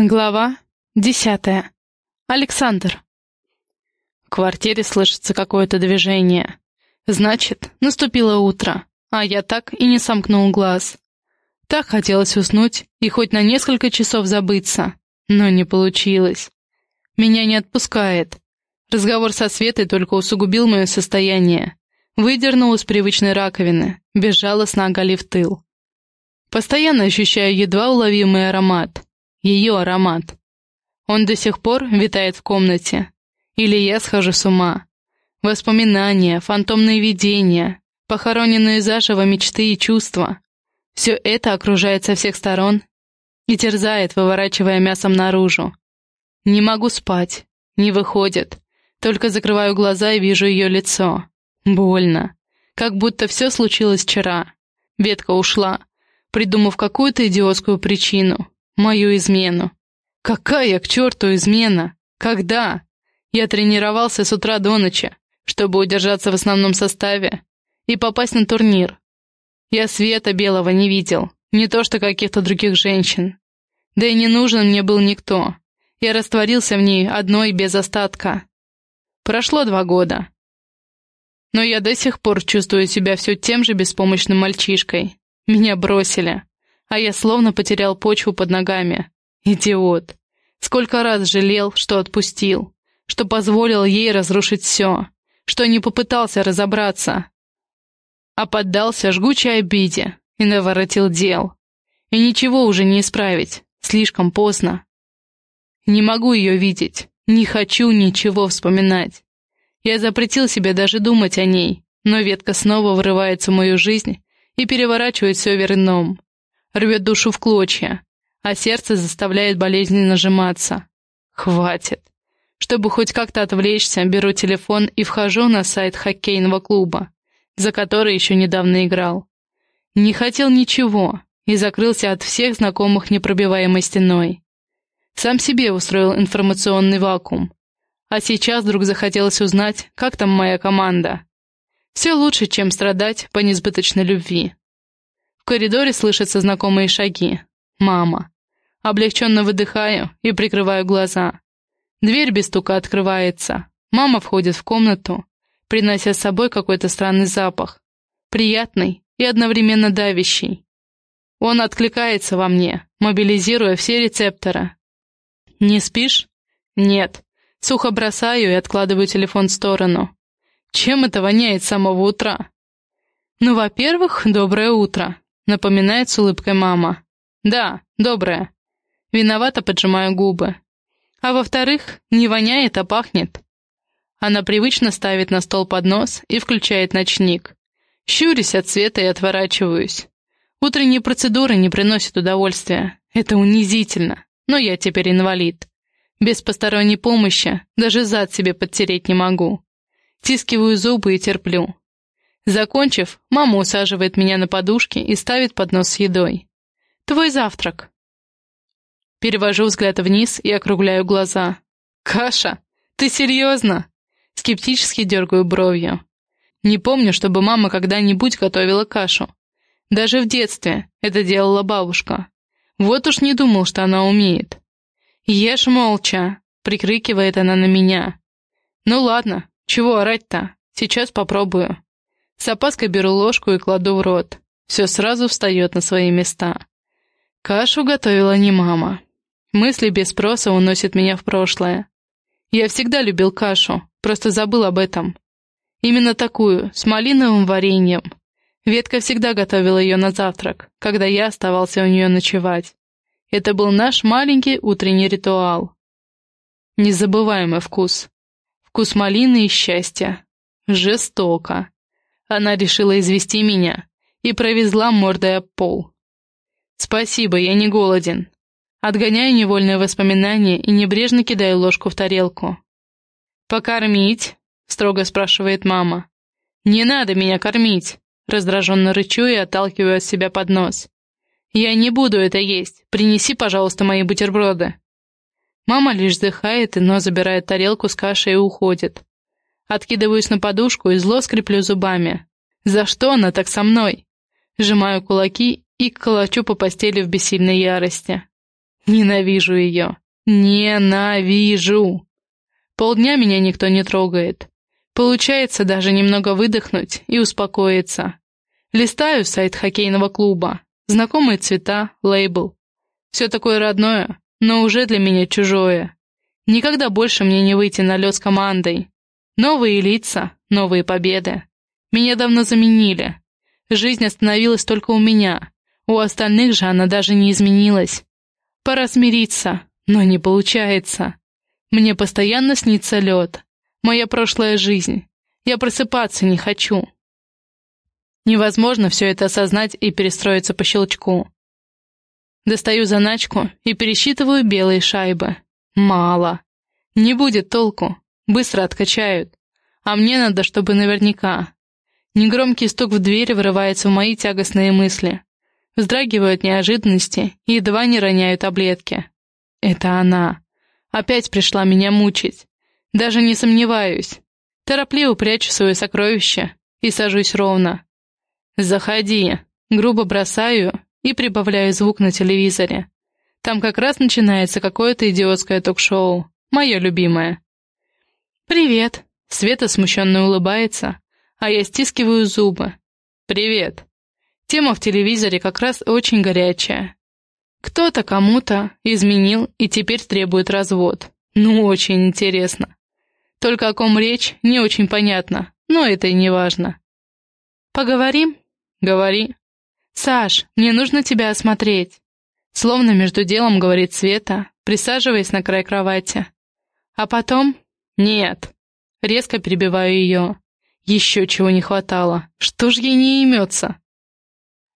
Глава десятая. Александр. В квартире слышится какое-то движение. Значит, наступило утро, а я так и не сомкнул глаз. Так хотелось уснуть и хоть на несколько часов забыться, но не получилось. Меня не отпускает. Разговор со Светой только усугубил мое состояние. Выдернул из привычной раковины, безжалостно оголив тыл. Постоянно ощущаю едва уловимый аромат — ее аромат. Он до сих пор витает в комнате. Или я схожу с ума. Воспоминания, фантомные видения, похороненные заживо мечты и чувства. Все это окружает со всех сторон и терзает, выворачивая мясом наружу. Не могу спать, не выходит. Только закрываю глаза и вижу ее лицо. Больно. Как будто все случилось вчера. Ветка ушла, придумав какую-то идиотскую причину. Мою измену. Какая к черту измена? Когда? Я тренировался с утра до ночи, чтобы удержаться в основном составе и попасть на турнир. Я света белого не видел, не то что каких-то других женщин. Да и не нужен мне был никто. Я растворился в ней одной без остатка. Прошло два года. Но я до сих пор чувствую себя все тем же беспомощным мальчишкой. Меня бросили а я словно потерял почву под ногами. Идиот. Сколько раз жалел, что отпустил, что позволил ей разрушить все, что не попытался разобраться, а поддался жгучей обиде и наворотил дел. И ничего уже не исправить, слишком поздно. Не могу ее видеть, не хочу ничего вспоминать. Я запретил себе даже думать о ней, но ветка снова врывается в мою жизнь и переворачивает все верном рвет душу в клочья, а сердце заставляет болезненно нажиматься. Хватит. Чтобы хоть как-то отвлечься, беру телефон и вхожу на сайт хоккейного клуба, за который еще недавно играл. Не хотел ничего и закрылся от всех знакомых непробиваемой стеной. Сам себе устроил информационный вакуум. А сейчас вдруг захотелось узнать, как там моя команда. Все лучше, чем страдать по несбыточной любви коридоре слышатся знакомые шаги. Мама. Облегченно выдыхаю и прикрываю глаза. Дверь без стука открывается. Мама входит в комнату, принося с собой какой-то странный запах. Приятный и одновременно давящий. Он откликается во мне, мобилизируя все рецепторы. «Не спишь?» «Нет». Сухо бросаю и откладываю телефон в сторону. Чем это воняет с самого утра? Ну, во-первых, доброе утро напоминает с улыбкой мама. «Да, добрая». Виновато поджимаю губы. А во-вторых, не воняет, а пахнет. Она привычно ставит на стол поднос и включает ночник. Щурюсь от света и отворачиваюсь. Утренние процедуры не приносят удовольствия. Это унизительно. Но я теперь инвалид. Без посторонней помощи даже зад себе подтереть не могу. Тискиваю зубы и терплю. Закончив, мама усаживает меня на подушке и ставит поднос с едой. «Твой завтрак». Перевожу взгляд вниз и округляю глаза. «Каша? Ты серьезно?» Скептически дергаю бровью. Не помню, чтобы мама когда-нибудь готовила кашу. Даже в детстве это делала бабушка. Вот уж не думал, что она умеет. «Ешь молча», — прикрикивает она на меня. «Ну ладно, чего орать-то? Сейчас попробую». С опаской беру ложку и кладу в рот. Все сразу встает на свои места. Кашу готовила не мама. Мысли без спроса уносят меня в прошлое. Я всегда любил кашу, просто забыл об этом. Именно такую, с малиновым вареньем. Ветка всегда готовила ее на завтрак, когда я оставался у нее ночевать. Это был наш маленький утренний ритуал. Незабываемый вкус. Вкус малины и счастья. Жестоко. Она решила извести меня и провезла мордой пол. «Спасибо, я не голоден». Отгоняю невольные воспоминания и небрежно кидаю ложку в тарелку. «Покормить?» — строго спрашивает мама. «Не надо меня кормить!» — раздраженно рычу и отталкиваю от себя поднос. «Я не буду это есть. Принеси, пожалуйста, мои бутерброды». Мама лишь вздыхает, но забирает тарелку с кашей и уходит. Откидываюсь на подушку и зло скреплю зубами. За что она так со мной? Сжимаю кулаки и колочу по постели в бессильной ярости. Ненавижу ее. Ненавижу. Полдня меня никто не трогает. Получается даже немного выдохнуть и успокоиться. Листаю сайт хоккейного клуба. Знакомые цвета, лейбл. Все такое родное, но уже для меня чужое. Никогда больше мне не выйти на лед с командой. Новые лица, новые победы. Меня давно заменили. Жизнь остановилась только у меня. У остальных же она даже не изменилась. Пора смириться, но не получается. Мне постоянно снится лед. Моя прошлая жизнь. Я просыпаться не хочу. Невозможно все это осознать и перестроиться по щелчку. Достаю заначку и пересчитываю белые шайбы. Мало. Не будет толку. Быстро откачают. А мне надо, чтобы наверняка. Негромкий стук в дверь вырывается в мои тягостные мысли. Вздрагиваю от неожиданности и едва не роняю таблетки. Это она. Опять пришла меня мучить. Даже не сомневаюсь. Торопливо прячу свое сокровище и сажусь ровно. «Заходи», грубо бросаю и прибавляю звук на телевизоре. Там как раз начинается какое-то идиотское ток-шоу. Мое любимое. «Привет!» Света смущенно улыбается, а я стискиваю зубы. «Привет!» Тема в телевизоре как раз очень горячая. Кто-то кому-то изменил и теперь требует развод. Ну, очень интересно. Только о ком речь, не очень понятно, но это и не важно. «Поговорим?» «Говори». «Саш, мне нужно тебя осмотреть». Словно между делом говорит Света, присаживаясь на край кровати. А потом... Нет. Резко перебиваю ее. Еще чего не хватало. Что ж ей не имется?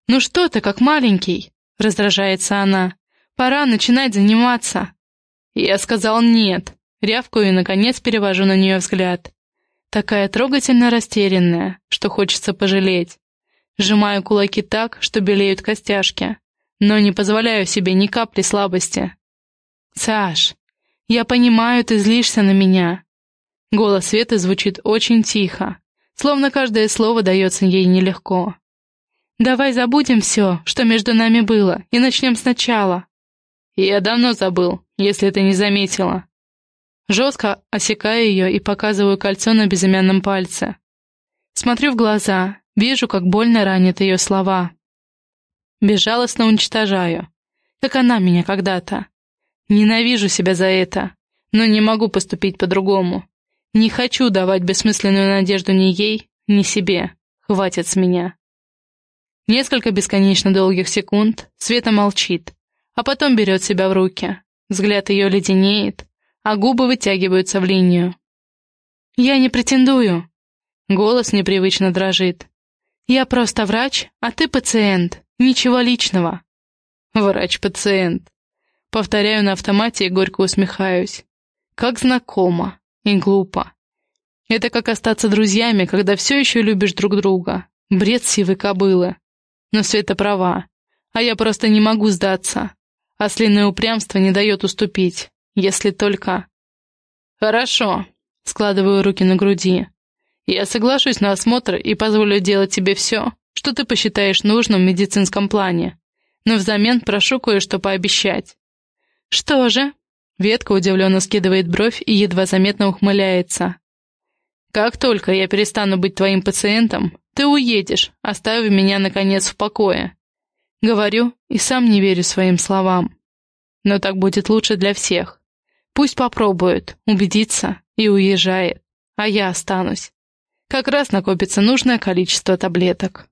«Ну что ты, как маленький?» — раздражается она. «Пора начинать заниматься». Я сказал «нет». Рявкаю и, наконец, перевожу на нее взгляд. Такая трогательно растерянная, что хочется пожалеть. Сжимаю кулаки так, что белеют костяшки, но не позволяю себе ни капли слабости. «Саш, я понимаю, ты злишься на меня». Голос Светы звучит очень тихо, словно каждое слово дается ей нелегко. «Давай забудем все, что между нами было, и начнем сначала». «Я давно забыл, если ты не заметила». Жестко осекаю ее и показываю кольцо на безымянном пальце. Смотрю в глаза, вижу, как больно ранят ее слова. Безжалостно уничтожаю, как она меня когда-то. Ненавижу себя за это, но не могу поступить по-другому. Не хочу давать бессмысленную надежду ни ей, ни себе. Хватит с меня. Несколько бесконечно долгих секунд Света молчит, а потом берет себя в руки. Взгляд ее леденеет, а губы вытягиваются в линию. «Я не претендую». Голос непривычно дрожит. «Я просто врач, а ты пациент. Ничего личного». «Врач-пациент». Повторяю на автомате и горько усмехаюсь. Как знакомо и глупо. Это как остаться друзьями, когда все еще любишь друг друга. Бред сивой кобылы. Но Света права. А я просто не могу сдаться. Ослиное упрямство не дает уступить. Если только... Хорошо. Складываю руки на груди. Я соглашусь на осмотр и позволю делать тебе все, что ты посчитаешь нужным в медицинском плане. Но взамен прошу кое-что пообещать. Что же? Ветка удивленно скидывает бровь и едва заметно ухмыляется. «Как только я перестану быть твоим пациентом, ты уедешь, оставив меня, наконец, в покое». Говорю и сам не верю своим словам. Но так будет лучше для всех. Пусть попробует, убедится и уезжает, а я останусь. Как раз накопится нужное количество таблеток.